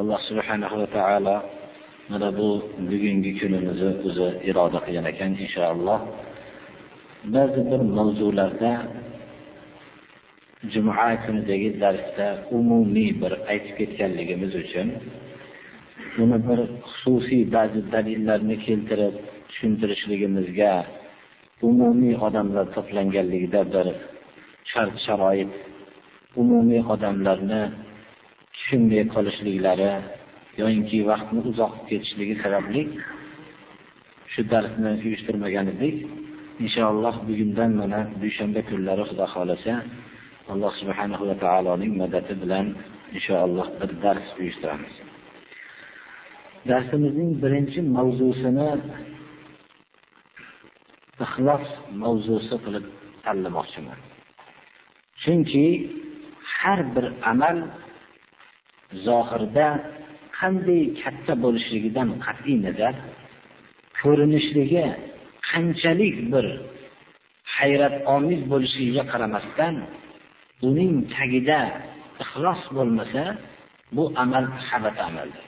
Alloh subhanahu va taolo mana bu bugungi kunimizni o'zi iroda qilgan ekan inshaalloh. Ba'zi bir mavzularda juma kunidagi darsda umumiy bir aytib ketganligimiz uchun buni bir xususiy ba'zi dalillarni keltirib tushuntirishligimizga umumiy odamlar to'planganligida bir shart sharoit umumiy odamlarni tushunmay qolishliklari yoyinki vaqtni uzoq ketishligi sababli shu darsni uyushtirmagan edik inshaalloh bugundan mana dushanba kunlari xudo xohlasa alloh subhanahu va taoloning madadi bilan inshaalloh bir dars uyushtiramiz. Darsimizning birinchi mavzusini ixlos mavzusi qilib tanlamoqchiman. Chunki har bir amal zohirda qanday katta bo'lishligidan qat'iy nazar ko'rinishligi qanchalik bir hayrat omiz bo'lishligiga qaramasdan uning tagida ixlos bo'lmasa bu amal habat amaldir.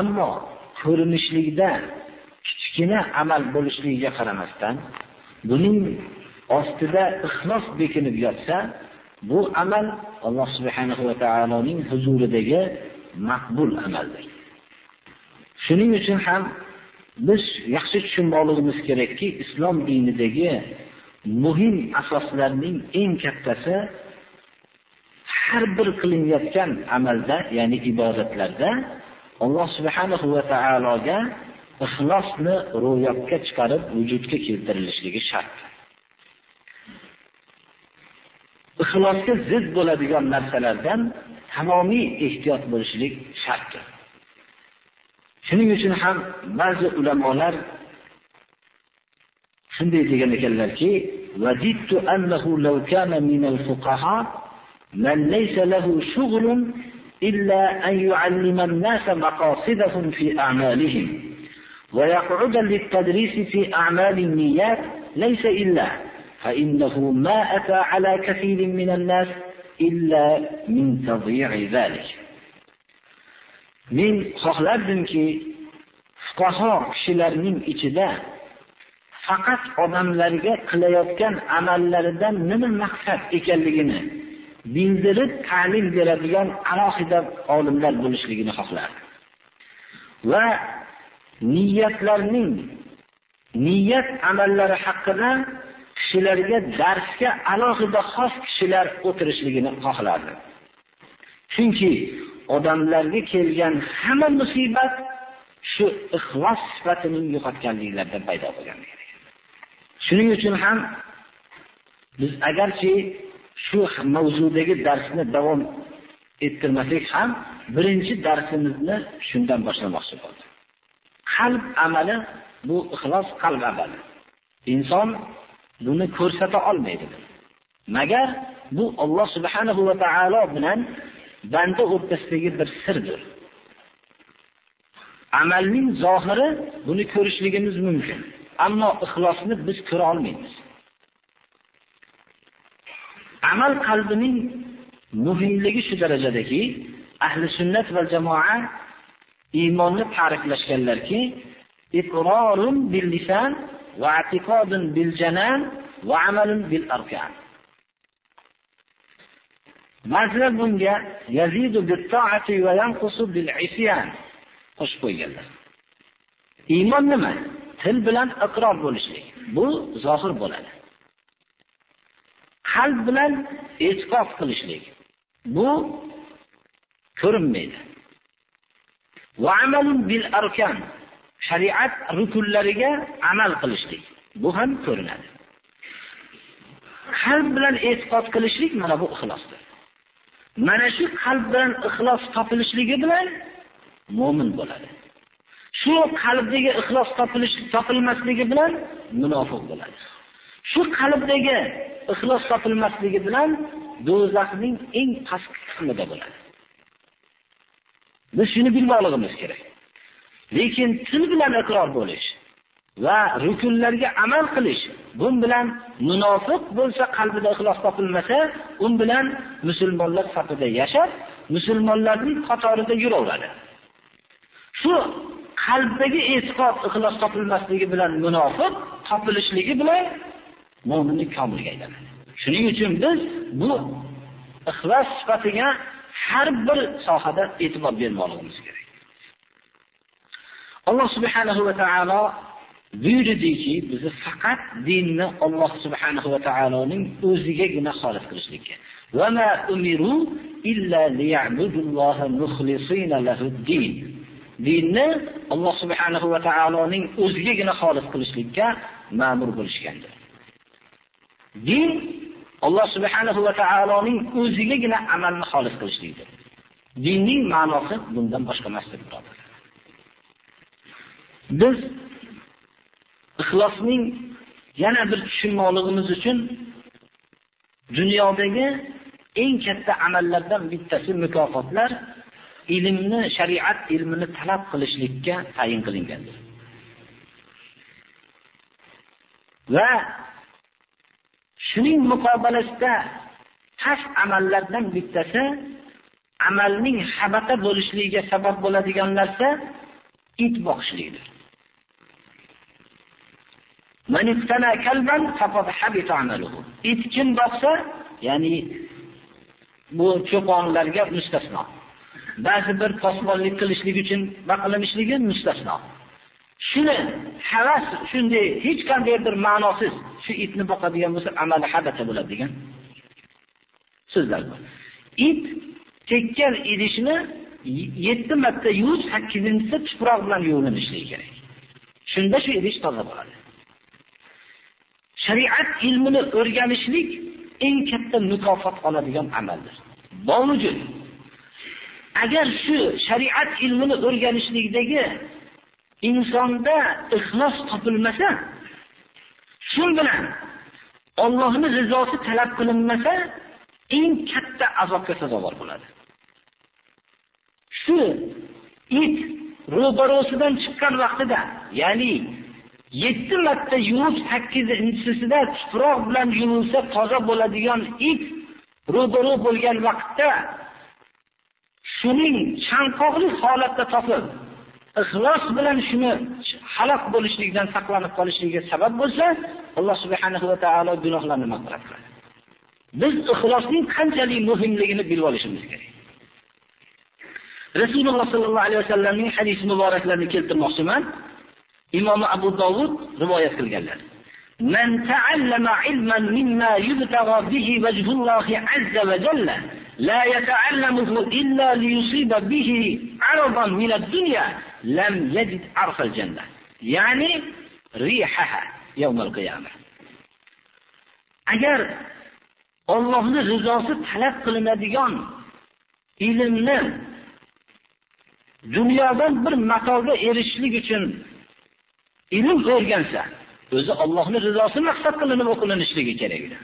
Ammo ko'rinishlikda kichkina amal bo'lishligiga qaramasdan buning ostida ixlos bekinib yotsa bu amal alloh subhanahu va taoloning huzuridagi maqbul amaldir. Shuning uchun ham biz yaxshi tushunmoqligimiz kerakki islom dinidagi muhim asoslarning eng kattasi har bir qilinayotgan amalda ya'ni ibodatlarda alloh subhanahu va taologa ixlosni ro'yobga chiqarib vujudga keltirilishligi shart. ixlosga zid bo'ladigan narsalardan tamomiy ehtiyot bo'lishlik shartdir. Shuning uchun ham ba'zi ulamolar shunday degan ekanlarki, "Vadittu annahu law kana min al-fuqaha man laysa lahu shughlun illa an yu'allima an-nasa maqasidahum fi a'malihim wa yaq'uda lit-tadris fi a'mal niyyat laysa illa" فإنه ما أتى على كثير من الناس إلا من تضييع ذلك men xohlardimki fuqaho kishilarning ichida faqat odamlarga qilayotgan amallaridan nima maqsad ekanligini bildirib ta'lim beradigan alohida olimlar bo'lishligini xohlardi va niyatlarning niyat amallari haqida kishilarga darsga alohida xos kishilar o'tirishligini xohlardi. Chunki odamlarga kelgan hamma musibat shu ixlos sifatining yo'qotganliklaridan paydo bo'lgan shuning uchun ham biz agarchi shu mavzudagi darsni davom ettirmasak ham birinchi darsimizni shundan boshlamoqchi bo'ldik qalb amali bu ixlos qalb amali. Inson buni ko'rsata olmaydi magar bu Alloh subhanahu va taolo bilan banda o'rtasidagi bir sirdir. Amalning zohiri buni ko'rishligimiz mumkin ammo ixlosni biz ko'ra olmaymiz. Amal qalbining muhimligi shu darajadaki ahli sunnat va jamoa iymonni ta'riflashganlarki iqrorun bil lisan va i'tiqodun bil janan va amalun bil arkan Ba'zilar bunga yazidu bit ta'ati va yanqusu bil isyan qo'shib qo'yganlar. Iymon nima? Til bilan iqror bo'lishlik. Bu zohir bo'ladi. Qalb bilan e'tiqod qilishlik. Bu ko'rinmaydi. Va amalun bil arkan. Shariat rukunlariga amal qilishlik. Bu ham ko'rinadi. qalb bilan e'tiqod qilishlik mana bu ixlosdir mana shu qalb bilan ixlos topilishligi bilan mo'min bo'ladi. Shu qalbdagi ixlos topilish topilmasligi bilan munofiq bo'ladi. Shu qalbdagi ixlos topilmasligi bilan do'zaxning eng pastki qismida bo'ladi. Biz shuni bilmoqligimiz kerak. Lekin til bilan iqror bo'lish va rukunlarga amal qilish, bu bilan munofiq bo'lsa qalbida ixlos topilmasa, u bilan musulmonlar safida yashab, musulmonlarning qatorida yuraveradi. Shu qalbdagi e'tiqod ixlos topilmasligi bilan munofiq topilishligi bilan mo'minni komilga aylanadi. Shuning uchun biz bu ixlos sifatiga har bir sohada e'tibor bermoqligimiz kerak. Alloh subhanahu va taolo buyurdiki, bizni faqat dinni Alloh subhanahu va taoloning o'zigagina xolis qilishlikka. Va ma umiru illa liya'budulloha mukhlisina lahud-din. Dinni Alloh subhanahu va taoloning o'zigagina xolis qilishlikka ma'mur bo'lishgandir. Din Alloh subhanahu va taoloning o'zigagina amalni xolis qilishlikdir. Dinning ma'nosi bundan boshqa emasdir, birodarlar. Biz ixlosning yana bir tushunmoqligimiz uchun dunyodagi eng katta amallardan bittasi mukofotlar ilmni, shariat ilmini talab qilishlikka tayin qilingandir. Va Shuning muqobalasida past amallardan bittasi amalning habata bo'lishligiga sabab bo'ladigan narsa it boqishlikdir. It kim boqsa, ya'ni bu cho'ponlarga mustasno. Ba'zi bir posbonlik qilishlik uchun baqilinishligi mustasno. shuni havas shunday hech qanday bir ma'nosiz shu itni boqadigan bo'lsa amali habata bo'ladi degan so'zlar bor. It tekkan idishni 7 marta yuvib, 8-inchisida tuproq bilan yuvinishligi kerak. Shunda shu idish toza bo'ladi. Shariat ilmini o'rganishlik eng katta mukofot oladigan amaldir. Bovujud agar shu shariat ilmini o'rganishlikdagi insonda ixlos topilmasa, shu bilan Allohning rizosi talab qilinmasa, eng katta azobga sazovor bo'ladi. Shu it ro'barosidan chiqqan vaqtida, ya'ni yetti marta yuvib 8-inchisida tuproq bilan yuvilsa toza bo'ladigan it ro'baro bo'lgan vaqtda shuning chanqoqli holatda topib ixlos bilan shuni halok bo'lishlikdan saqlanib qolishligiga sabab bo'lsa, Alloh subhanahu va taolo gunohlarni mag'firat qiladi. Biz ixlosning qanchalik muhimligini bilib olishimiz kerak. Rasululloh sallallohu alayhi vasallamning hadis muboraklarini keltirmoqchiman. Imom Abu Dovud rivoyat qilganlar. Man ta'allama ilman mimma yubtagha bihi wajhullohi azza va jalla la yata'allamuhu illa li yusiba bihi 'aradan min ad-dunya lam yajid arfa al-janna Ya'ni rihaha yawmal qiyamah. Agar Allohning rizosi talab qilinadigan ilmni dunyodan bir matoga erishlik uchun ilm o'rgansa, o'zi Allohning rizosi maqsad qilinib o'qilinishligi kerak edi.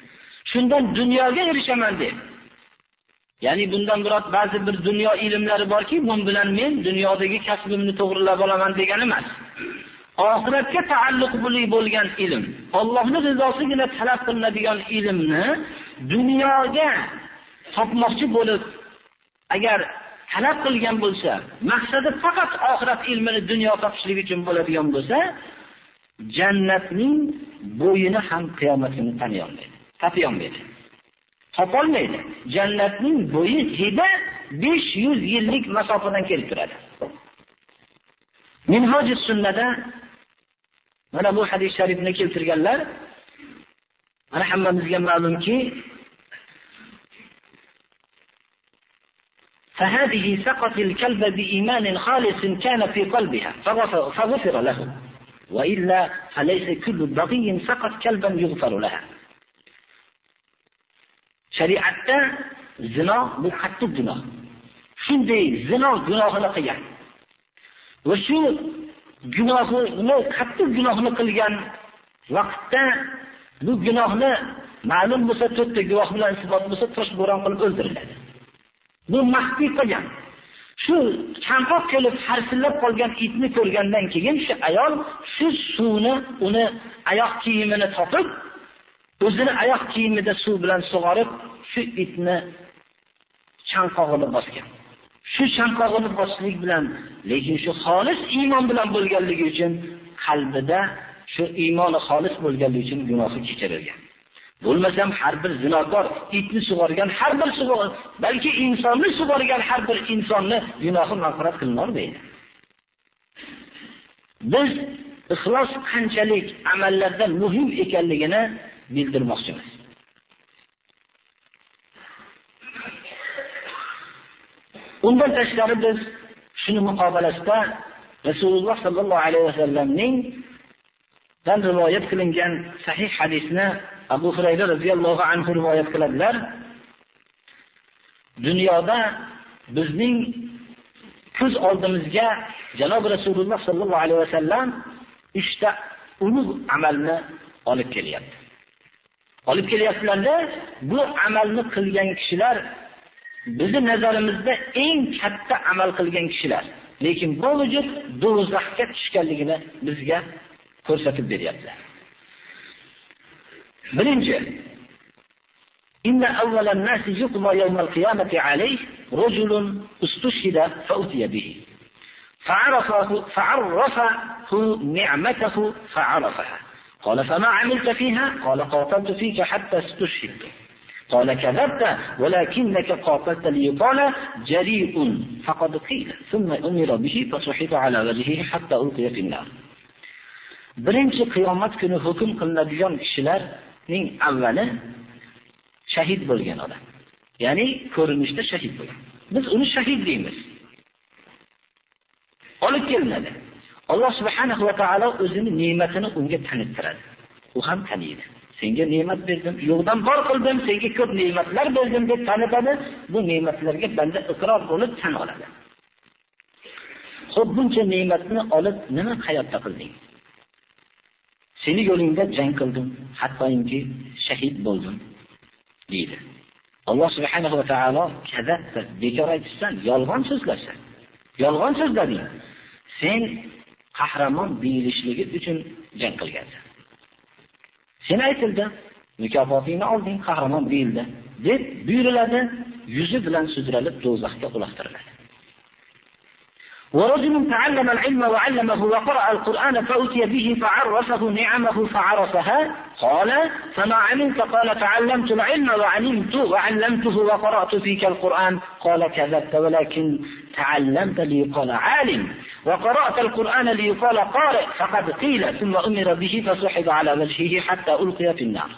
Shundan dunyoga erishaman deb Ya'ni bundan murod ba'zi bir dunyo ilmlari borki, bun bilan men dunyodagi kasbimni to'g'rilab olaman degani emas. Oxiratga taalluqli bo'lgan ilm, Allohning rizosigina talab qilinadigan ilmni dunyoga topmoqchi bo'lib, agar talab qilgan bo'lsa, maqsadi faqat oxirat ilmini dunyo topishlik uchun bo'ladigan bo'lsa, jannatning bo'yini ham qiyomat kuni taniy olmaydi, topiy olmaydi. topolmaydi. Jannatning bo'yi hidi 500 yillik masofadan kelib turadi. Minhoj sunnada mana bu hadis sharifni keltirganlar mana hammamizga ma'lumki فهذه سقط الكلب بإيمان خالص كان في قلبها فغفر له va illa falaysa kullu baghiyin faqat kalban yughfaru laha. Shariatda zino bu qattiq gunoh. Shunday zino gunohini qilgan. Va shu gunohini, qattiq gunohini qilgan vaqtda bu gunohni ma'lum bo'lsa to'rtta guvoh bilan isbot bo'lsa tosh bo'ron qilib o'ldiriladi. Bu maxfiy qilgan. Shu chanqoq kelib harsillab qolgan itni ko'rgandan keyin shu ayol shu suvni uni oyoq kiyimini topib, o'zini oyoq kiyimida suv bilan sug'orib, shu itni chanqog'ini bosgan. Shu chanqog'ini bosishlik bilan, lekin shu xolis iymon bilan bo'lganligi uchun qalbida shu iymoni xolis bo'lganligi uchun gunohi kechirilgan. Bo'lmasam har bir zinokor itni sug'organ har bir sug'or, balki insonni sug'organ har bir insonni gunohi mag'firat qilinmaydi. Biz ixlos qanchalik amallarda muhim ekanligini bildirmoqchimiz. Undan tashqari biz shuni muqobalasida Rasululloh sallallohu alayhi vasallamning dan rivoyat qilingan sahih hadisni Abu Hurayra radhiyallohu anhu rivoyat qiladilar. Dunyoda bizning ko'z oldimizga janob Rasululloh sallallohu alayhi vasallam ishda ulug' amalni olib kelyapti. Olib kelyaptilarda bu amalni qilgan kishilar bizni nazarimizda eng katta amal qilgan kishilar. Lekin bu vujud do'zaxga tushganligini bizga ko'rsatib beryaptilar. Birinchi إن أول الناس يقضى يوم القيامة عليه رجل استشهد فأتي به فعرفه فعرفه نعمته فعرفها قال فما عملت فيها قال قاتلت فيك حتى استشهدت قال كذبت ولكنك قاتلت ليقال جريء فقد قيل ثم أمر به فصحب على وجهه حتى ألقي في النار birinchi qiyomat kuni hukm qilinadigan ning avvali shahid bo'lgan odam. Ya'ni ko'rinishda shahid bo'lgan. Biz uni shahid deymiz. Olib kelinadi. Alloh subhanahu va taolo o'zining ne'matini unga tanittiradi. U ham taniydi. senga ne'mat berdim, yo'qdan bor qildim, senga ko'p ne'matlar berdim deb tanitadi. Bu ne'matlarga banda iqror bo'lib tan oladi. Xo'p, buncha ne'matni olib nima hayotda qilding? Seni yo'lingda jang qildim, hattoyinki shahid bo'ldim, deydi. Alloh subhanahu va taolo kazatda bekor aytsan, yolg'on so'zlasan. Yolg'on so'zlading. Sen qahramon deyilishligi uchun jang qilgansan. Sen aytildi, mukofotingni olding, qahramon deyildi, deb buyuriladi, yuzi bilan sudralib do'zaxga uloqtiriladi. ورجل تعلم العلم وعلمه وقرأ القرآن فأتي به فعرفه نعمه فعرفها قال فما عملت قال تعلمت العلم وعلمت وعلمته وقرأت فيك القرآن. قال كذبت ولكن تعلمت ليقال عالم وقرأت القرآن ليقال قارئ فقد قيل ثم أمر به فسحب على وجهه حتى ألقي في النار.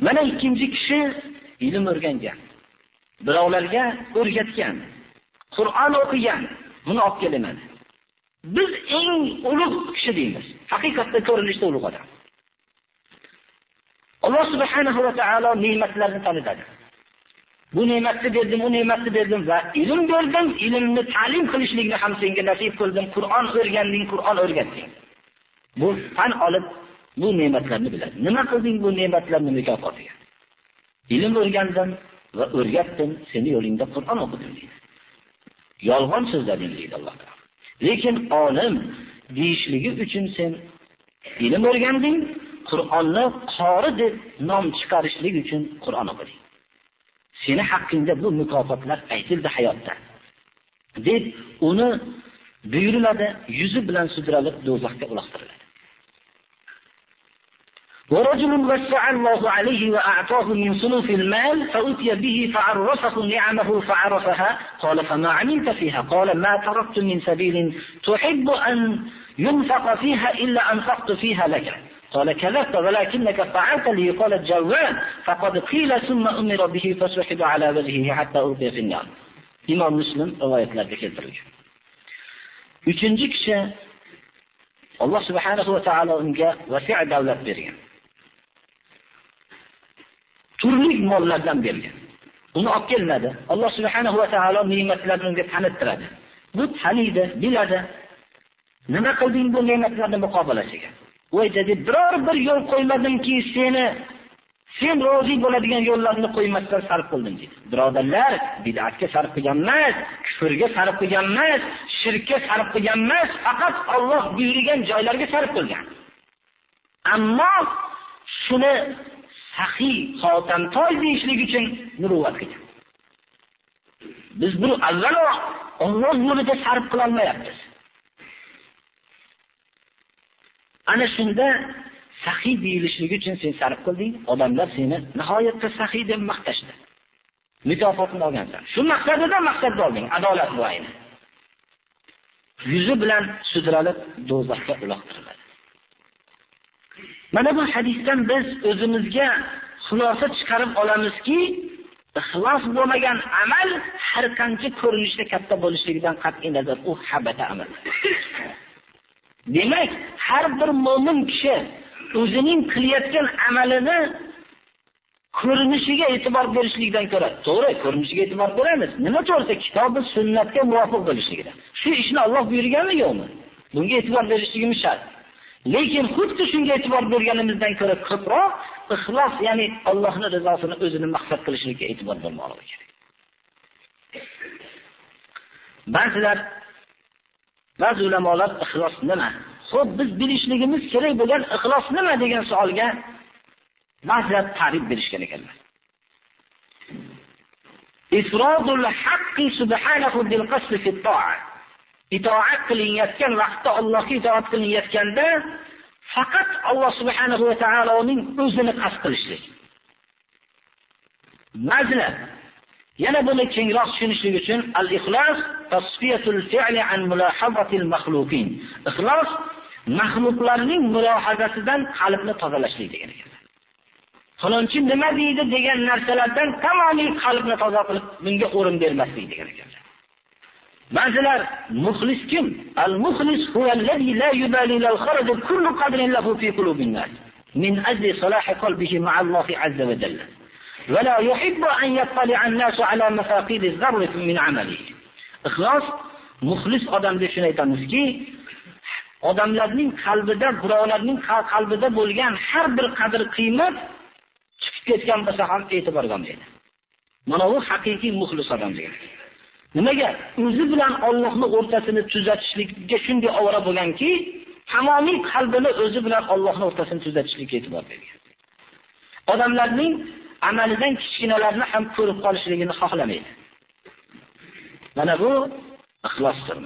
mana ikkinchi kishi ilm o'rgangan birovlarga o'rgatgan qur'on o'qigan. Buni olib kelaman. biz eng ulug' kishi deymiz. Haqiqatda ko'rinishda ulug' odam. Alloh subhanahu va taolo ne'matlarni tanitadi. Bu ne'matni berdim bu ne'matni berdim va ilm berdim ilmni ta'lim qilishlikni ham senga nasib qildim. Qur'on o'rganding qur'on o'rgatding bu fan olib bu ne'matlarni biladi. Nima qilding bu ne'matlarni mukofotiga ilm o'rgandim va o'rgatdim seni yo'lingda qur'on o'qidim deydi. Yolg'on so'zlading deydi alloh taolo. Lekin olim deyishligi uchun sen ilm o'rganding qur'onni qori deb nom chiqarishlik uchun qur'on o'qiding. Seni haqqingda bu mukofotlar aytildi hayotda. Deb uni buyuriladi yuzi bilan sudralib do'zaxga uloqtiriladi. ورجل وسع الله عليه وأعطاه من صنوف المال فأتي به فعرفه نعمه فعرفها قال فما عملت فيها؟ قال ما تركت من سبيل تحب أن ينفق فيها إلا أنفقت فيها لك. قال كذبت ولكنك فعلت لي. قال الجواد فقد قيل ثم أمر به فسحب على وجهه حتى ألقي في النار. إمام مسلم rivoyatlarda keltirilgan uchinchi kishi alloh subhanahu va taolo unga vasi davlat bergan turli mollardan bergan. Buni olib kelinadi. Alloh subhanahu va taolo ne'matlarni unga tanittiradi. Bu taniydi, biladi. Nima qilding bu ne'matlarni muqobalasiga? Voy dedi, biror bir yo'l qo'ymadimki, seni sen rozi bo'ladigan yo'llarni qo'ymasdan sarf qildim deydi. Birodarlar, bid'atga sarf qilgan emas, kufrga sarf qilgan emas, shirkka sarf qilgan emas, faqat Alloh buyurgan joylarga sarf qilgan. Ammo shuni saxiy xotamtoy deyishlik uchun muruvvat qilgan. Biz buni avvalo Alloh yo'lida sarf qila olmayapmiz. Ana shunda saxiy deyilishligi uchun sen sarf qilding, odamlar seni nihoyatda saxiy deb maqtashdi. mukofotni olgansan. Shu maqsadida maqsadni olding, adolat bu. Yuzi bilan sudralib do'zaxga uloqtiriladi. Mana bu hadisdan biz o'zimizga xulosa chiqarib olamizki, ixlos bo'lmagan amal har qancha ko'rinishda katta bo'lishligidan qat'iy nazar u habata amal. Demak, har bir mo'min kishi o'zining qilayotgan amalini ko'rinishiga e'tibor berishlikdan ko'ra, to'g'ri, ko'rinishiga e'tibor beramiz. Nima to'g'risi va sunnatga muvofiq bo'lishligidan. Shu ishni Alloh buyurganmi yo'qmi? Bunga e'tibor berishligimiz shart. Lekin xuddi shunga e'tibor berganimizdan ko'ra ko'proq ixlos, ya'ni Allohning rizosini o'zini maqsad qilishlikka e'tibor bermoqlik kerak. Ba'zilar ba'zi ulamolar ixlos nima? Xo'p, biz bilishligimiz kerak bo'lgan ixlos nima degan savolga ba'zilar ta'rif berishgan ekanlar. Ifrodul haqqi subhanahu bil qasd fi ta'a. Itoat qilinayotgan vaqtda Allohga itoat qilinayotganda faqat Alloh subhanahu va taoloning o'zini qasd qilishlik. Ba'zilar yana buni kengroq tushunishlik uchun al-ixlos tasfiyatul fi'li an mulahazatil makhluqin. Ixlos maxluqlarning mulohazasidan qalbni tozalashlik degan ekan. Falonchi nima deydi degan narsalardan tamomiy qalbni toza qilib, bunga o'rin bermaslik degan ekan. Ba'zilar muxlis kim? Al-muxlis huvallazi la yubali al-kharaj kullu qadrin lahu fi qulubin nas min ajli salahi qalbihi ma'a Allohi azza wa jalla. Va la yuhibbu an yatla'a an-nas ala mafaqidiz zarrati min 'amalihi. Ikhlas muxlis odamda shuni aytamizki, odamlarning qalbida, birovlarning qalbida bo'lgan har bir qadr-qiymat chiqib ketgan bo'lsa ham e'tibor qilmaydi. Mana bu haqiqiy muxlis odam degan. Nimaga? O'zi bilan Allohning o'rtasini tuzatishlikka shunday ovora bo'lganki, tamomiy qalbini o'zi bilan Allohning o'rtasini tuzatishlikka e'tibor bergan. Odamlarning amalidan kichkinalarni ham ko'rib qolishligini xohlamaydi. Mana bu ixlosdir.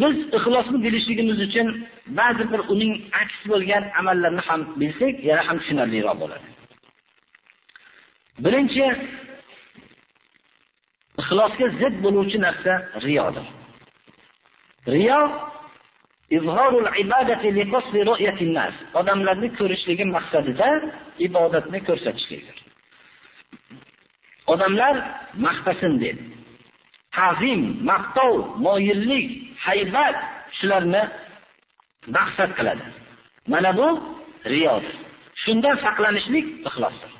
Biz ixlosni bilishligimiz uchun ba'zi bir uning aks bo'lgan amallarni ham bilsak, yana ham tushunarliroq bo'ladi. Birinchi ixlosga zid bo'luvchi narsa riyodir. Riyo izhorul ibadati li qasdi ru'yatin nas. Odamlarni ko'rishligi maqsadida ibodatni ko'rsatishlikdir. Odamlar maqtasin deb. Ta'zim, maqtov, moyillik, haybat shularni maqsad qiladi. Mana bu riyodir. Shundan saqlanishlik ixlosdir.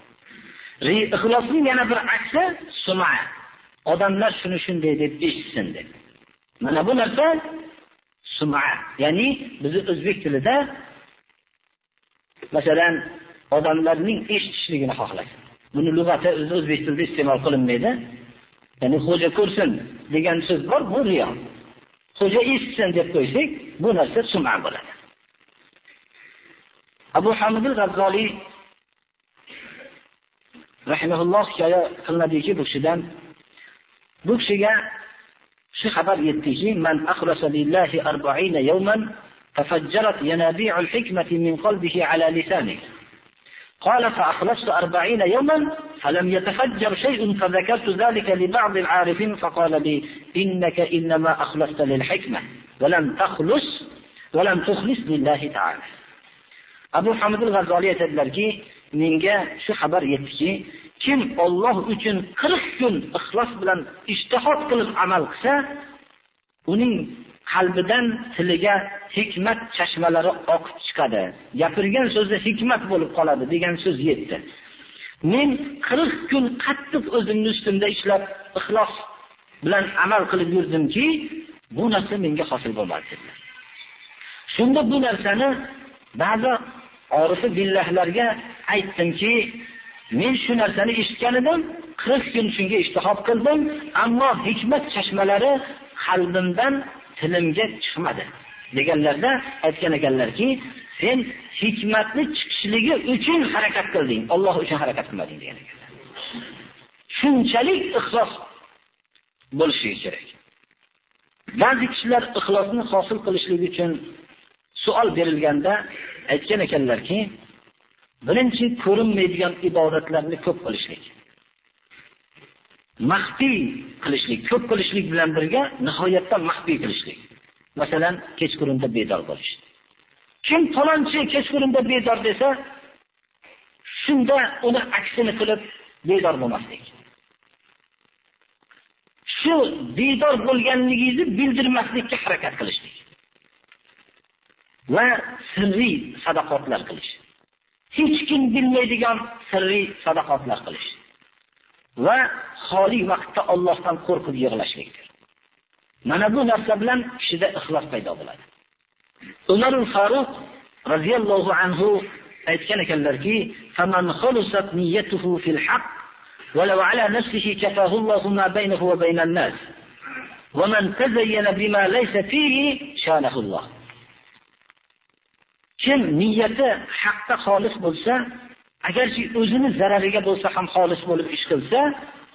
Ixlosning yana bir aksi suma. Odamlar shuni shunday deb eshitsin deb. Mana bu narsa suma, ya'ni bizni o'zbek tilida masalan odamlarning eshitishligini xohlaydi. Buni lug'ati o'zbek tilida iste'mol qilinmaydi. Ya'ni xo'ja ko'rsin degan so'z bor, bu riyo. Xo'ja eshitsin deb qo'ysak, bu narsa suma bo'ladi. Abu Hamid al-G'azzoliy rahimahulloh hikoya qilinadiki, bu kishidan bu kishiga shu xabar yetdiki, man akhlasa lillahi 40 yawman tafajjarat yanabi'ul hikmati min qalbihi ala lisanihi قال فأخلصت يوما فلم يتفجر شيء فذكرت ذلك لبعض العارفين فقال لي إنك إنما أخلصت للحكمة ولم تخلص ولم تخلص لله تعالى أبو حمد الغزالي aytadilarki menga shu xabar yetdiki kim Alloh uchun 40 kun ixlos bilan ijtihod qilib amal qilsa uning qalbidan tiliga hikmat chashmalari oqib chiqadi. Gapirgan so'zi hikmat bo'lib qoladi degan so'z yetdi. Men 40 kun qattiq o'zimni ustimda ishlab, ixlos bilan amal qilib yurdimki, bu narsa menga hosil bo'lmadi dedilar. Shunda bu narsani ba'zi orifi billahlarga aytdimki, men shu narsani eshitgan edim, 40 kun shunga ishtihob qildim, ammo hikmat chashmalari qalbimdan tilimga chiqmadi. deganlarda aytgan ekanlarki, sen hikmatni chiqishligi uchun harakat qilding, Alloh uchun harakat qilmading degan ekanlar. Shunchalik ixlos bo'lishi kerak. Ba'zi kishilar ixlosni hosil qilishlik uchun savol berilganda aytgan ekanlarki, birinchi ko'rinmaydigan ibodatlarni ko'p qilishlik. Maxfiy qilishlik, ko'p qilishlik bilan birga nihoyatda maxfiy qilishlik. Masalan, kechqurunda bedor bo'lish. Kim falonchi kechqurunda bedor desa, shunda uni aksini qilib bedor bo'lmaslik. Shu bedor bo'lganligingizni bildirmaslikka harakat qilishlik. Va sirriy sadaqotlar qilish. Hech kim bilmaydigan sirriy sadaqotlar qilish. Va xoli vaqtda Allohdan qo'rqib yig'lashlikdir. Mana bu narsa bilan kishida ixlos paydo bo'ladi. Umar Faruq radhiyallohu anhu aytgan ekanlarki, "Faman khalusat niyyatuhu fil haqq ولو على نفسه كفاه الله ما بينه وبين الناس ومن تزين بما ليس فيه شانه الله kim niyati haqqa xolis bo'lsa agarchi o'zini zarariga bo'lsa ham xolis bo'lib ish qilsa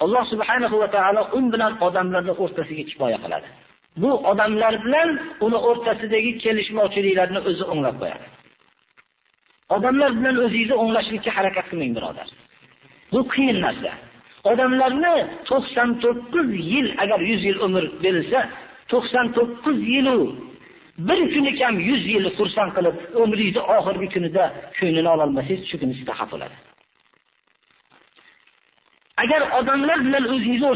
alloh subhanahu va taolo un bilan odamlarni o'rtasiga kifoya qiladi. Bu odamlar bilan uni o'rtasidagi kelishmovchiliklarni o'zi o'nglab qo'yadi. Odamlar bilan o'zingizni o'nglashlikka harakat qilmang birodar. Bu qiyin narsa. Odamlarni 99 yil agar 100 yil umr berilsa 99 yilu bir kuni kam 100 yili xursand qilib umringizni oxirgi kunida ko'nglini ola olmasangiz shu kuni sizda xafa bo'ladi. Agar odamlar bilan o'zingizni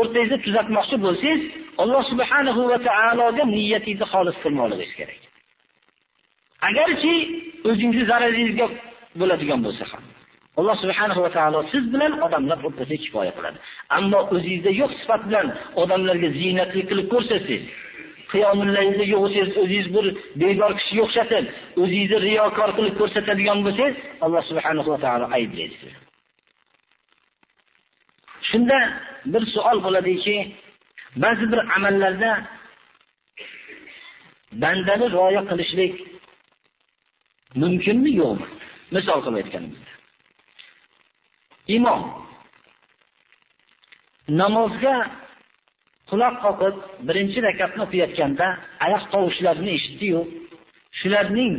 o'rtangizda tuzatmoqchi bo'lsangiz alloh subhanahu va taologa niyatingizni xolis qilmoqligingiz kerak. Agarchi o'zingizni zararingizga bo'ladigan bo'lsa ham alloh subhanahu va taolo siz bilan odamlar o'rtasida kifoya qiladi. Ammo o'zingizda yo'q sifat bilan odamlarga ziynatli qilib ko'rsatsangiz qiyomillaringizda yo'q o'zingiz bir bedor kishiga o'xshatib o'zingizni riyokor qilib ko'rsatadigan bo'lsangiz alloh subhanahu va taolo ayblaydi shunda bir savol bo'ladiki ba'zi bir amallarda bandani rioya qilishlik mumkinmi yo'qmi? Misol qilib aytganimizda. Imom namozga quloq qoqib birinchi rakatni o'qiyotganda oyoq tovushlarini eshitdi-yu, shularning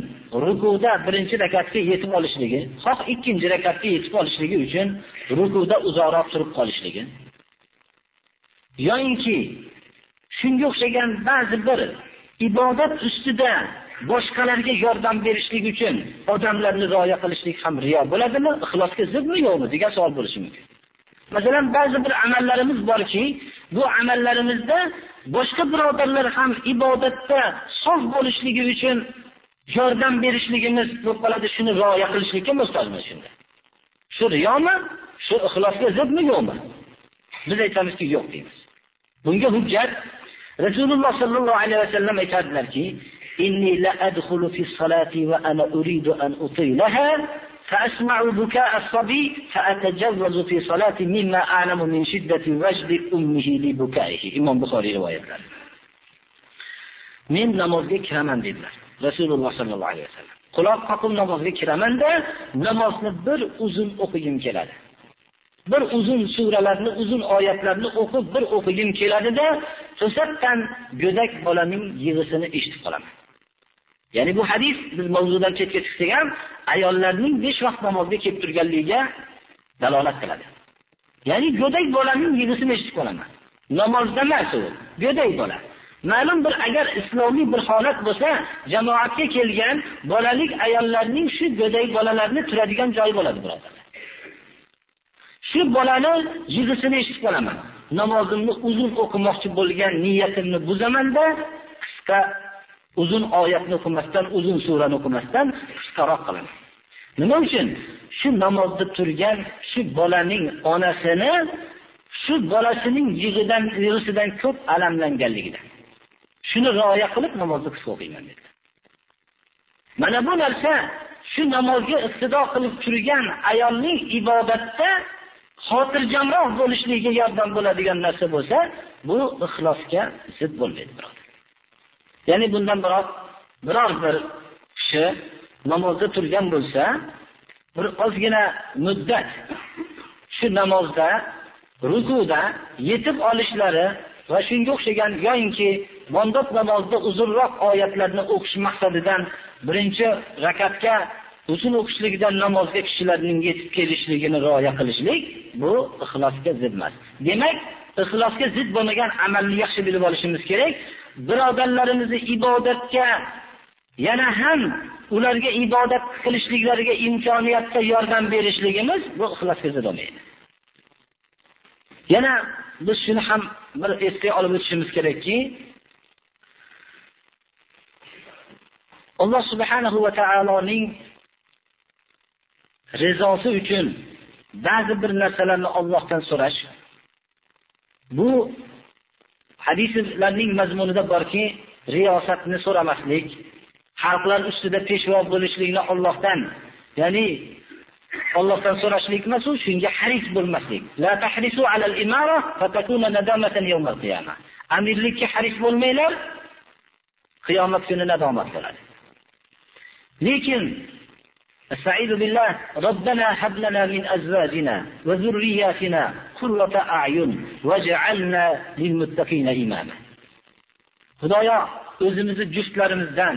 rukuda birinchi rakatga yetib olishligi, xoh ikkinchi rakatga yetib olishligi uchun rukuda uzoqroq turib qolishligi yoinki shunga o'xshagan ba'zi bir ibodat ustida boshqalarga yordam berishlik uchun odamlarni rioya qilishlik ham riyo bo'ladimi, ixlosga zidmi yo'qmi degan savol bo'lishi mumkin. Masalan, ba'zi bir amallarimiz borki, bu amallarimizda boshqa birodarlar ham ibodatda sof bo'lishligi uchun yordam berishligimiz bo'ladi, shuni rioya qilishlikka muhtojmiz shunda. Shu riyomi? Shu ixlosga zidmi yo'qmi? Biz aytamizki, yo'q deymiz. Bunga hujjat Rasululloh sallallohu alayhi vasallam aytadilarki, إني لأدخل في الصلاة وأنا أريد أن أطيلها فأسمع بكاء الصبي فأتجوز في صلاتي مما أعلم من شدة وجد أمه لبكائه إمام بخاري رواية men namozga kiraman dedilar rasululloh sollallohu alayhi vasallam quloq qoqib namozga kiramanda namozni bir uzun o'qigim keladi bir uzun suralarni uzun oyatlarni o'qib bir o'qigim keladida to'satdan go'dak bolaning yig'isini eshitib qolaman Ya'ni bu hadis biz mavzudan chetga chiqsak ham ayollarning 5 vaqt namozga kelib turganligiga dalolat qiladi. Ya'ni go'dak bolaning yig'isini eshitib qolaman. Namozda emas u, go'dak bola. Ma'lum bir agar islomiy bir holat bo'lsa, jamoatga kelgan bolalik ayollarning shu go'dak bolalarni turadigan joyi bo'ladi, birodarlar. Shu bolani yig'isini eshitib qolaman. Namozimni uzun o'qimoqchi bo'lgan niyatimni buzamanda qisqa uzun oyatni o'qimasdan, uzun surani o'qimasdan qisqaroq qilamiz. Nima uchun? Shu namozda turgan shu bolaning onasini shu bolasining yig'idan yig'isidan ko'p alamlanganligidan. Shuni rioya qilib namozni qisqa o'qiyman dedi. Mana bu narsa shu namozga iqtido qilib turgan ayolning ibodatda xotirjamroq bo'lishligiga yordam bo'ladigan narsa bo'lsa, bu ixlosga zid bo'lmaydi, birodar. Ya'ni bundan biroz biror bir kishi namozda turgan bo'lsa, bir ozgina muddat shu namozda rukuda yetib olishlari va shunga o'xshagan yoyinki bomdod namozida uzunroq oyatlarni o'qish maqsadidan birinchi rakatga uzun o'qishligidan namozga kishilarning yetib kelishligini rioya qilishlik bu ixlosga zid emas. Demak, ixlosga zid bo'lmagan amalni yaxshi bilib olishimiz kerak. Birodarlarimizni ibodatga yana ham ularga ibodat qilishliklariga imkoniyatda yordam berishligimiz bu ixlosga zid bo'lmaydi. Yana biz shuni ham bir esga olib o'tishimiz kerakki, Alloh subhanahu va taoloning rizosi uchun ba'zi bir narsalarni Allohdan so'rash bu hadislarning mazmunida borki, riyosatni so'ramaslik, xalqlar ustida peshvo bo'lishlikni Allohdan, ya'ni Allohdan so'rashlik emas u, shunga haris bo'lmaslik. La tahrisu alal imara fatakuna nadamatan yawmal qiyamah. Amirlikka haris bo'lmanglar, qiyomat kuni nadomat bo'ladi. Lekin استعيذ بالله ربنا هب لنا من ازواجنا وذرياتنا قرة اعين واجعلنا للمتقين اماما Xudoyo o'zimizni juftlarimizdan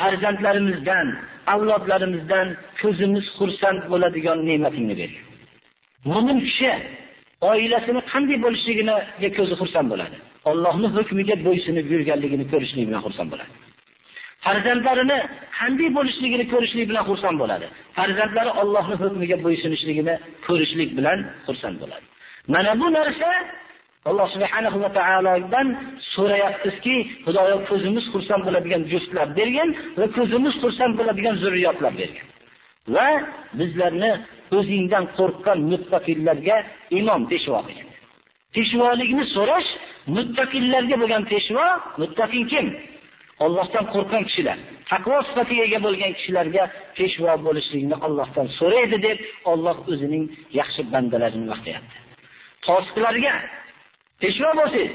farzandlarimizdan, avlodlarimizdan ko'zimiz xursand bo'ladigan ne'matingni ber. Mo'min kishi oilasini qanday bo'lishligiga ko'zi xursand bo'ladi. Allohning hukmiga bo'ysunib yurganligini ko'rishlik bilan xursand bo'ladi. Farzandlarini qanday bo'lishligini ko'rishlik bilan xursand bo'ladi. Farzandlari Allohning hukmiga bo'ysunishligini ko'rishlik bilan xursand bo'ladi. Mana bu narsa Alloh subhanahu va taolodan so'rayapmizki, Xudoyo ko'zimiz xursand bo'ladigan juftlar bergan va ko'zimiz xursand bo'ladigan zurriyotlar bergan. Va bizlarni o'zingdan qo'rqqan muttaqillarga imom peshvo qilgan. Peshvolikni so'rash muttaqillarga bo'lgan peshvo, muttaqin kim? Allohdan qo'rqqan kishilar, taqvo sifatiga ega bo'lgan kishilarga peshvo bo'lishlikni Allohdan so'raydi deb Alloh o'zining yaxshi bandalarini maqtayapti. Fosiqlarga peshvo bo'lsangiz,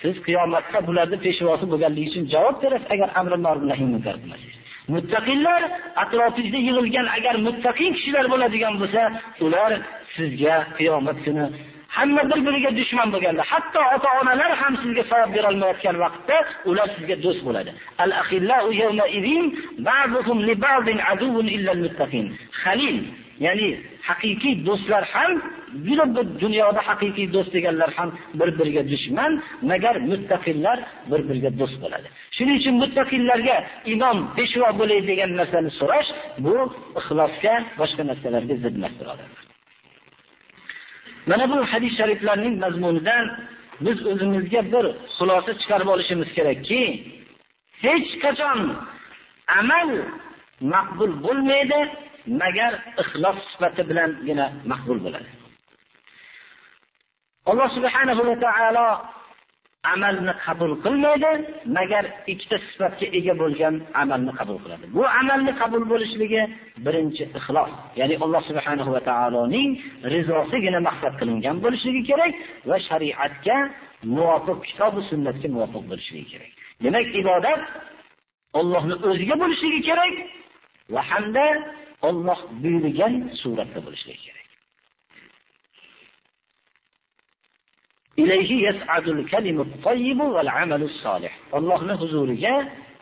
siz qiyomatda bularni peshvosi bo'lganligi uchun javob berasiz agar amri ma'ruf nahy munkar qilmasangiz. Muttaqillar atrofingizda yig'ilgan agar muttaqin kishilar bo'ladigan bo'lsa, ular sizga qiyomat kuni hamma bir-biriga dushman bo'lganda, hatto ota-onalar ham sizga savob bera olmayotgan vaqtda ular sizga do'st bo'ladi. Al-akhillau yawma idin ba'duhum li ba'din aduwwun illa al-muttaqin. Khalil, ya'ni haqiqiy do'stlar ham juda bir dunyoda haqiqiy do'st deganlar ham bir-biriga dushman, magar muttaqillar bir-biriga do'st bo'ladi. Shuning uchun muttaqillarga imom peshvo bo'lay degan narsani so'rash bu ixlosga, boshqa narsalarga zid emas, birodarlar. Mana bu hadis shariflarning mazmunidan biz o'zimizga bir xulosa chiqarib olishimiz kerakki, hech qachon amal maqbul bo'lmaydi, magar ixlos sifati bilangina maqbul bo'ladi. Alloh subhanahu va taolo amalni qabul qilmaydi, magar ikkita sifatga ega bo'lgan amalni qabul qiladi. Bu amalni qabul bo'lishligi birinchi ixlos, ya'ni Alloh subhanahu va taoloning rizosigina maqsad qilingan bo'lishligi kerak va shariatga muvofiq, kitob va sunnatga muvofiq bo'lishligi kerak. Demak, ibodat Allohni o'ziga bo'lishligi kerak va hamda Alloh buyurgan suratda bo'lishligi kerak. Ilayhi yas'adul kalimut tayyib val amalus solih. Allohning huzuriga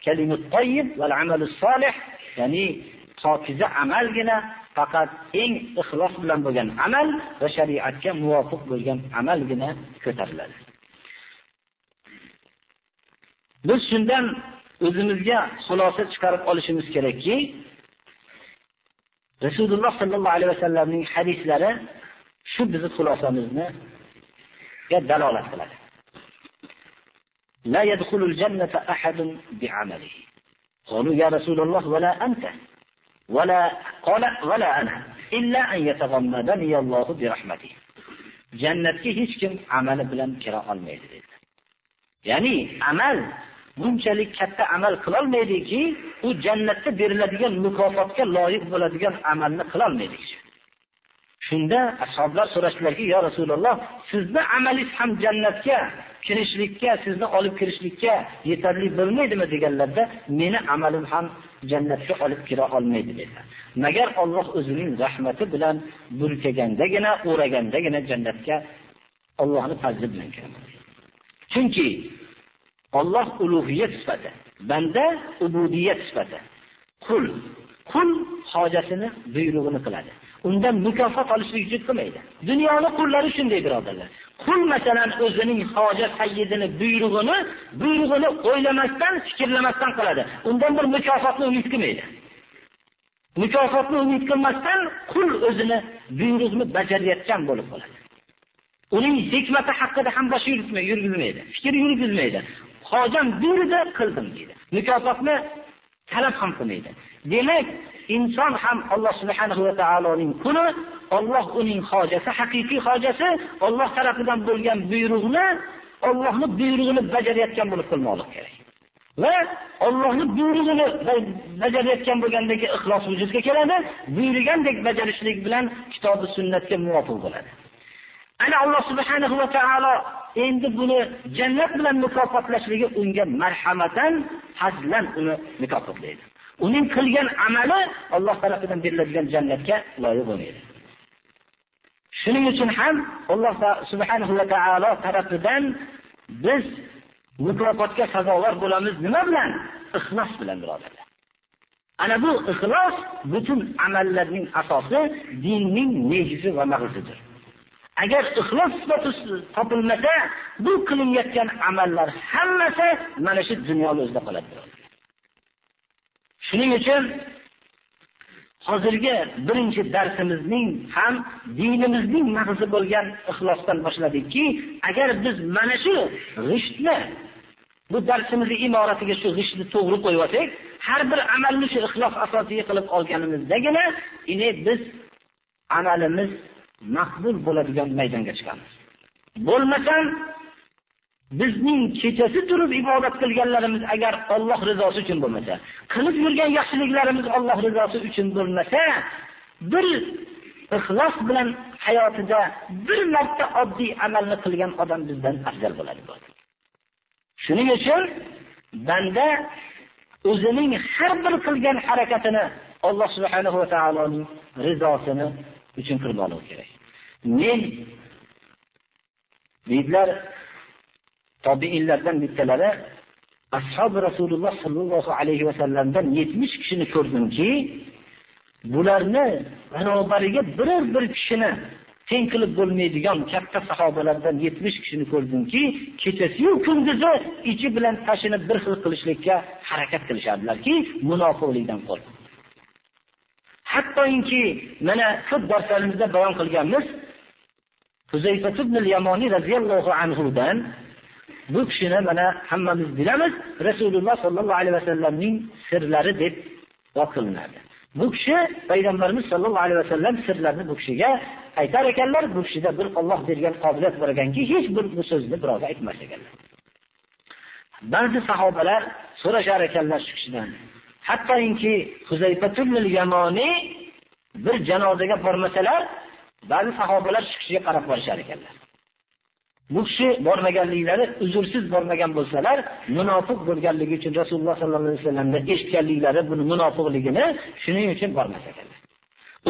kalimut tayyib val amalus solih, ya'ni pokiza amalgina faqat eng ixlos bilan bo'lgan amal va shariatga muvofiq bo'lgan amalgina ko'tariladi. Biz shundan o'zimizga xulosa chiqarib olishimiz kerakki, Rasululloh sallallohu alayhi vasallamning hadislari shu bizning xulosamizni dalolat qiladi. لا يدخل الجنة أحد بعمله قالوا يا رسول الله ولا أنت ولا قال ولا أنا إلا أن يتغمدني الله برحمته jannatga hech kim amali bilan kira olmaydi dedi ya'ni amal bunchalik katta amal qilolmaydiki u jannatda beriladigan mukofotga loyiq bo'ladigan amalni qilolmaydi Shunda ashoblar so'rashdilarki yo rasululloh sizni amalingiz ham jannatga kirishlikka sizni olib kirishlikka yetarli bo'lmaydimi? deganlarda meni amalim ham jannatga olib kira olmaydi dedilar. Magar Alloh o'zining rahmati bilan burkagandagina o'ragandagina jannatga Allohning fazli bilan kiraman chunki Alloh ulug'iyat sifati banda ubudiyat sifati. Qul qul hojatini buyrug'ini qiladi. Undan mukofot olishlik uchun qilmaydi. Dunyoni qullari shunday birodarlar. Qul masalan o'zining hojat sayyidini buyrug'ini buyrug'ini o'ylamasdan fikrlamasdan qiladi. Undan bir mukofotni umid qilmaydi. Mukofotni umid qilmasdan qul o'zini buyruqni bajarayotgan bo'lib qoladi. Uning hikmati haqida ham bosh yurgizmaydi fikr yurgizmaydi. Hojam buyurdi qildim deydi. Mukofotni talab ham qilmaydi. Demak inson ham alloh subhanahu va taoloning quli Alloh uning hojasi haqiqiy hojasi olloh tarafidan bo'lgan buyruqni Allohning buyrug'ini bajarayotgan bo'lib qilmoqlik kerak va Allohning buyrug'ini bajarayotgan bo'lgandagi ixlos vujudga keladi, buyurgandek bajarishlik bilan kitobi sunnatga muvofiq bo'ladi. Ana Alloh subhanahu va taolo endi buni jannat bilan mukofotlashligi unga marhamatan, hazlan uni mukofotlaydi. Uning qilgan amali Alloh tarafidan beriladigan jannatga loyiq bo'lmaydi. Shuning uchun ham Alloh subhanahu va taolo tarafidan biz mukofotga sazovor bo'lamiz nima bilan? Ixlos bilan birodarlar. Ana bu ixlos butun amallarning asosi, dinning negizi va mag'zidir. Agar ixlos sifati topilmasa, bu qilinayotgan amallar hammasi mana shu dunyoda o'zida qoladi. Shuning uchun hozirgi birinchi darsimizning ham dinimizning mag'zi bo'lgan ixlosdan boshladikki, agar biz mana shu g'ishtni bu darsimizni imoratiga shu g'ishtni to'g'ri qo'yib olsak, har bir amalni shu ixlos asosiga qilib olganimizdagina, ine biz amalimiz maqbul bo'ladigan maydonga chiqamiz. Bo'lmasam bizning kechasi turib ibodat qilganlarimiz agar Alloh rizosi uchun bo'lmasa, qilib yurgan yaxshiliklarimiz Alloh rizosi uchun bo'lmasa, bir ixlos bilan hayotida bir marta oddiy amalni qilgan odam bizdan afzal bo'ladi. Shuning uchun banda o'zining har bir qilgan harakatini Alloh subhanahu va taoloning rizosini uchun qilmoqligi kerak. Men deydilar tobiinlardan bittalari ashab Rasululloh sallallohu alayhi va sallamdan 70 kishini ko'rdimki, bularni barobariga biror bir kishini teng qilib bo'lmaydigan katta sahobalardan 70 kishini ko'rdimki, kechasi-yu kunduzi ichi bilan tashini bir xil qilishlikka harakat qilishardilarki, munofiqlikdan qo'rqib. Hattoki mana ko'p darslarimizda bayon qilganmiz, Huzayfa ibn al-Yamoni radhiyallohu anhu dan bu kishini mana hammamiz bilamiz, Rasululloh sollallohu alayhi vasallamning sirlari deb qilinadi. Bu kishi payg'ambarimiz sollallohu alayhi vasallam sirlarini bu kishiga aytar ekanlar, bu kishida bir Alloh bergan qobiliyat bor ekanki, hech bir bu so'zni birovga aytmas ekanlar. Ba'zi sahobalar so'rashar ekanlar shu kishidan. Hattoki Huzayfatul Yamoni bir janozaga bormasalar, ba'zi sahobalar shu kishiga qarab borishar ekanlar. Bu kishi bormaganliklari uzursiz bormagan bo'lsalar, munofiq bo'lganligi uchun Rasululloh sallallohu alayhi vasallamdan eshitganliklari buni munofiqligini shuning uchun bormas ekanlar.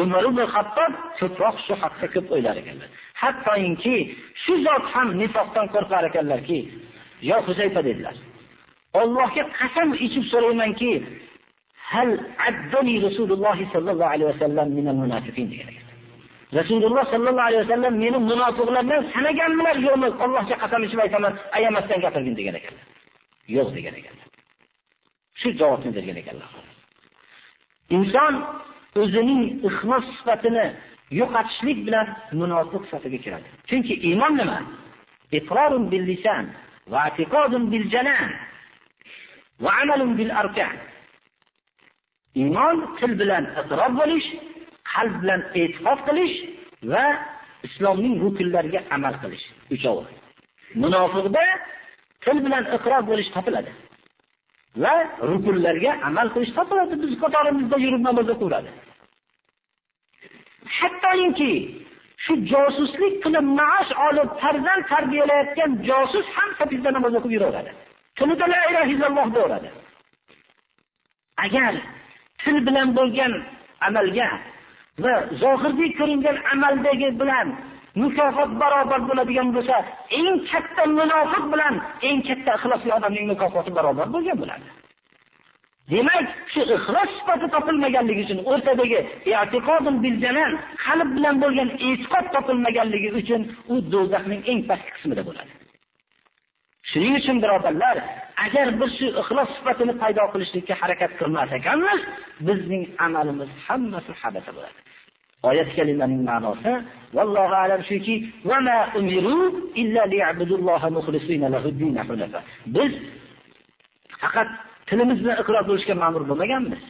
Umar ibn Xattob ko'proq shu haqda ko'p o'ylar ekanlar. Hattoyinki shu zot ham nifoqdan qo'rqar ekanlarki, yo Huzayfa dedilar. Allohga qasam ichib so'raymanki, hal addani Rasululloh sallallohu alayhi vasallam minal munafiqin degan. rasululloh sollallohu alayhi vasallam meni munofiqlardan sanaganmilar yo'qmi allohga qasam ichib aytaman ayamasdan gapirgin degan ekanlar yo'q degan ekanlar shu javobni bergan ekanlar inson o'zining ixlos sifatini yo'qotishlik bilan munofiq safga kiradi chunki iymon nima iqrorun bil lisan va i'tiqodun bil janan va amalun bil arkan iymon til bilan iqror bo'lish qalb bilan e'tiqod qilish va islomning rukunlariga amal qilish uchovi munofiqda til bilan iqror bo'lish topiladi va rukunlarga amal qilish topiladi. Biz qatorimizda yurib namoz o'qiveradi hattoki shu josuslik qilib maosh olib farzand tarbiyalayotgan josus ham hafizda namoz o'qib yuraveradi. Tilida la ilaha illalloh deyaveradi agar til bilan bo'lgan amalga va zohirda ko'ringan amaldagi bilan mukofot barobar bo'ladigan bo'lsa eng katta munofiq bilan eng katta ixlosli odamning mukofoti barobar bo'lgan bo'ladi. Demak shu ixlos sifati topilmaganligi uchun o'rtadagi qalb bilan bo'lgan e'tiqod topilmaganligi uchun u do'zaxning eng pastki qismida bo'ladi. Shuning uchun birodarlar agar biz shu ixlos sifatini paydo qilishlikka harakat qilmas ekanmiz bizning amalimiz hammasi habata bo'ladi. Oyat kalimaning ma'nosi vallohu alam shuki biz faqat tilimiz bilan iqror bo'lishga ma'mur bo'lmaganmiz.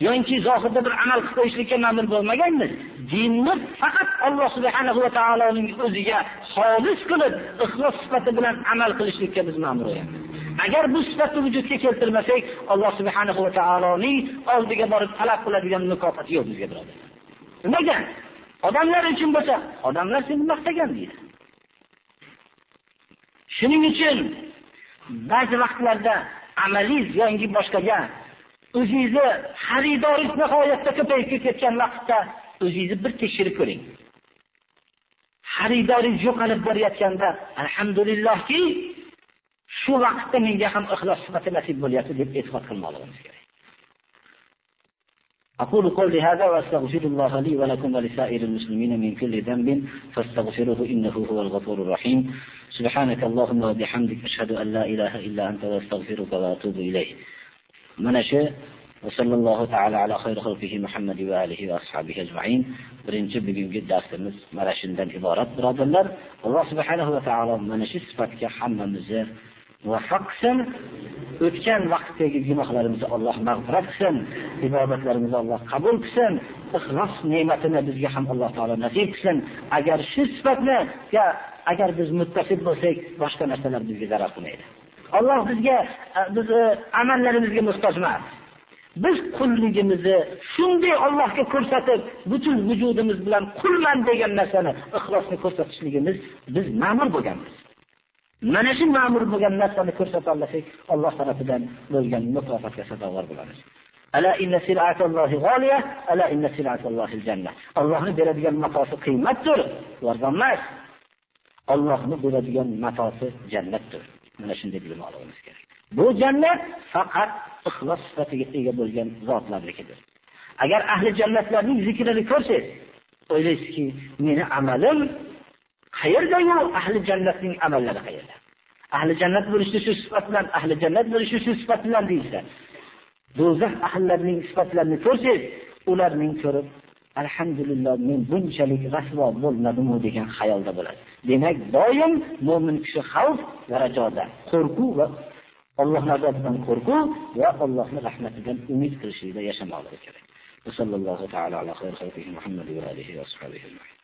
Yoki zohirda bir amal qilib qo'yishlikka ma'mur bo'lmaganmiz. Dinni faqat alloh subhanahu va taoloning o'ziga xolis qilib ixlos sifati bilan amal qilishlikka biz ma'mur agar bu sifatni vujudga keltirmasak alloh subhanahu va taoloning oldiga borib talab qiladigan mukofoti yo'q bizga birodar. Nimaga? Odamlar uchun bo'lsa odamlar seni maqtagan deydi. Shuning uchun ba'zi vaqtlarda amaliy yoki boshqaga o'zingizni xaridoringiz nihoyatda ko'payib ketayotgan vaqtda o'zingizni bir tekshirib ko'ring xaridoringiz yo'qolib borayotganda alhamdulillahki shu vaqtda menga ham ixlos sifati nasib bo'lyapti deb e'tiqod qilmoqligimiz kerak أقول قولي هذا وأستغفر الله لي ولكم ولسائر المسلمين من كل ذنب فاستغفروه إنه هو الغفور الرحيم سبحانك اللهم وبحمدك أشهد أن لا إله إلا أنت وأستغفرك وأتوب إليه Mana shu sallallohu taala ala xayri xalqihi muhammadi va alihi va ashabihi ajmain. Birinchi bugungi darsimiz mana shundan iborat birodarlar. Alloh subhanahu va taolo mana shu sifatga hammamizni muvaffaq qilsin. O'tgan vaqtdagi gunohlarimizni alloh mag'firat qilsin. Ibodatlarimizni alloh qabul qilsin. Ixlos ne'matini bizga ham alloh taolo nasib qilsin. Agar shu sifatni agar biz muttasib bo'lsak boshqa narsalar bizga zarar qilmaydi. Alloh bizga e, biz e, amallarimizga muhtoj emas. Biz qulligimizni shunday Allohga ko'rsatib, butun vujudimiz bilan qulman degan narsani ixlosni ko'rsatishligimiz biz ma'mur bo'lganmiz. Mana shu ma'mur bo'lgan narsani ko'rsata olsak, Alloh tomonidan bo'lgan mukofotga sazovor bo'lamiz. Ala inna sil'atallohi g'oliya, ala inna sil'atallohil janna. Allohni beradigan matosi qiymatdir, arzon. Allohni beradigan matosi jannatdir. Mana shunday bilib olishimiz kerak. Bu jannat faqat ixlos sifatiga ega bo'lgan zotlarnikidir. Agar ahli jannatlarning zikrini ko'rsangiz o'ylaysizki meni amalim qayerdayu ahli jannatning amallari qayerda? Ahli jannat bo'lishni shu sifat bilan ahli jannat bo'lishi shu sifat bilan deyilsa do'zax ahllarining sifatlarini ko'rsangiz ularning ko'rib alhamdulillah men bunchalik rasvo bo'lmadimu degan xayolda bo'ladi demak doim mo'min kishi xavf va rajoda qo'rquv va alloh nazotidan qo'rquv va allohni rahmatidan umid qilishlikda yashamoqligi kerak وصلى الله تعالى على خير خلقه محمد وآله وأصحابه أجمعين